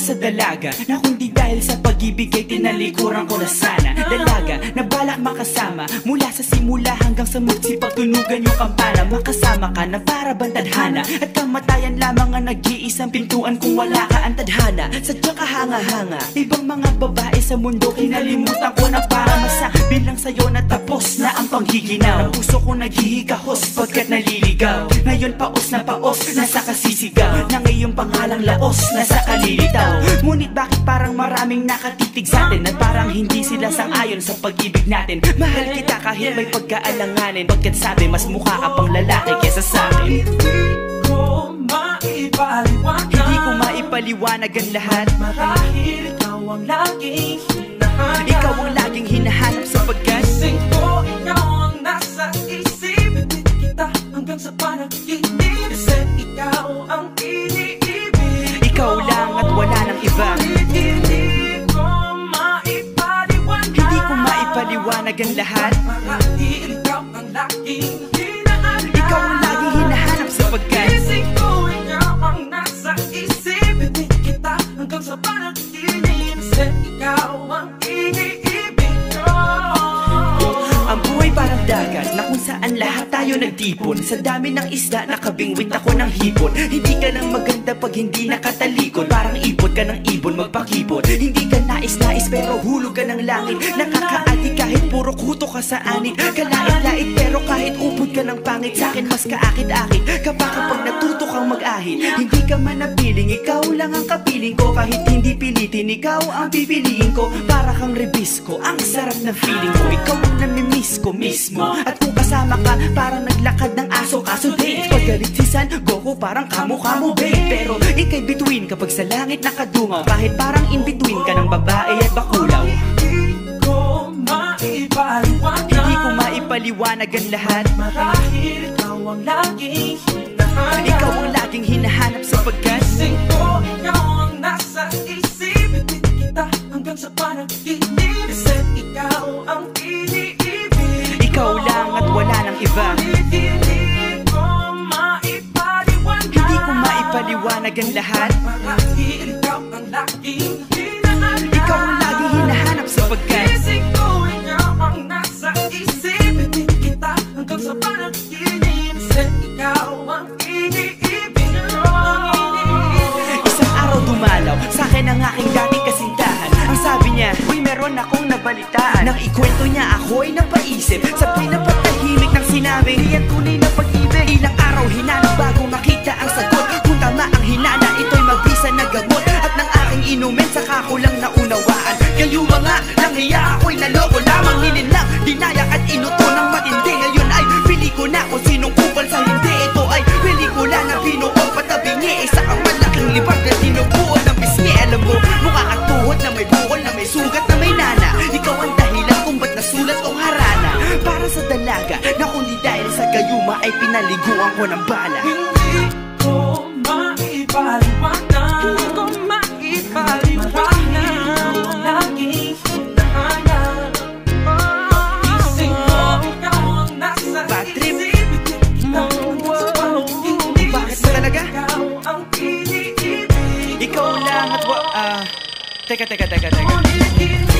sa dalaga Na kundi dahil sa pag-ibig ay tinalikuran ko na sana. Dalaga na balak makasama. Mula sa simula hanggang sa magsipag tunugan yung kampana Makasama ka na para bantadhana At kamatayan lamang ang nag-iisang pintuan kung wala ka ang tadhana. Sadyang kahanga-hanga. Ibang mga babae sa mundo kinalimutan ko na para masabi lang sa'yo na tapos na ang panghiginaw Ang puso ko naghihikahos pagkat naliligaw. Ngayon paos na paos, nasa kasisigaw. Na ngayong pangalang laos, nasa kalilitaw. Ngunit bakit parang maraming nakatitig sa atin At parang hindi sila sang-ayon sa pag-ibig natin. Mahal kita kahit may pagkaalanganin. Pagkat sabi mas mukha ka pang lalaki kesa sa akin? Hindi ko maipaliwanag. Hindi ko maipaliwanag ang lahat. Marahil ikaw ang laging hinahanap. Ikaw ang laging hinahanap sapagkat Gising ko, maipaliwanag ang lahat. Marahil ikaw ang laging hinahanap Ikaw ang laging hinahanap sapagkat Gising ko, ikaw ang nasa isip. Ibig kita hanggang sa panaginip. Kasi ikaw ang iniibig ko. Ang buhay parang dagat na kung saan lahat tayo nagtipon. Sa dami ng isda nakabingwit ako ng hipon. Hindi ka lang maganda pag hindi nakatalikod magpakipot Hindi ka nais-nais pero hulog ka ng langit. Nakakaati kahit puro kuto ka sa anit. Kalait-lait pero kahit upod ka ng pangit Sa'kin mas kaakit-akit. Kapag kapag natuto kang mag-ahit Hindi ka man napiling, ikaw lang ang kapiling ko Kahit hindi pilitin, ikaw ang pipiliin ko. Para kang rebisco, ang sarap ng feeling ko Ikaw ang namimiss ko mismo. At kung kasama ka, parang naglakad ng aso. Kaso date, paggalit si San Goku Parang kamo-kamo babe Between kapag sa langit nakadungaw Kahit parang in between ka ng babae at bakulaw. Hindi ko maipaliwanag Hindi ko maipaliwanag ang lahat. Marahil ikaw ang laging hinahanap. Ikaw ang laging hinahanap sapagkat Gising ko, ikaw ang nasa isip. Ibig kita hanggang sa panaginip. Kasi ikaw ang iniibig Ikaw lang at wala nang iba maipaliwanag ang lahat. Ikaw ang laging hinahanap. Ikaw ang laging hinahanap sapagkat Gising ko, ikaw ang nasa isip. Ibig kita hanggang sa panaginip. Kasi ikaw ang iniibig Isang araw dumalaw sa akin ang aking dating kasintahan. Ang sabi niya, Uy meron akong nabalitaan. Nang ikwento niya ako'y napaisip. Sa pinapatahimik ng sinabi Di yan tunay na pag-ibig. Ilang araw hinanap bago makita ang sagot gayuma ay pinaliguan ko ng bala. Hindi ko maipaliwanag. Hindi ko maipaliwanag. Laging hinahanap ikaw ang nasa trip. isip. Bakit ba talaga? Ikaw ang iniibig Ikaw lang at wa... Ah... teka, teka, teka, teka. Ngunit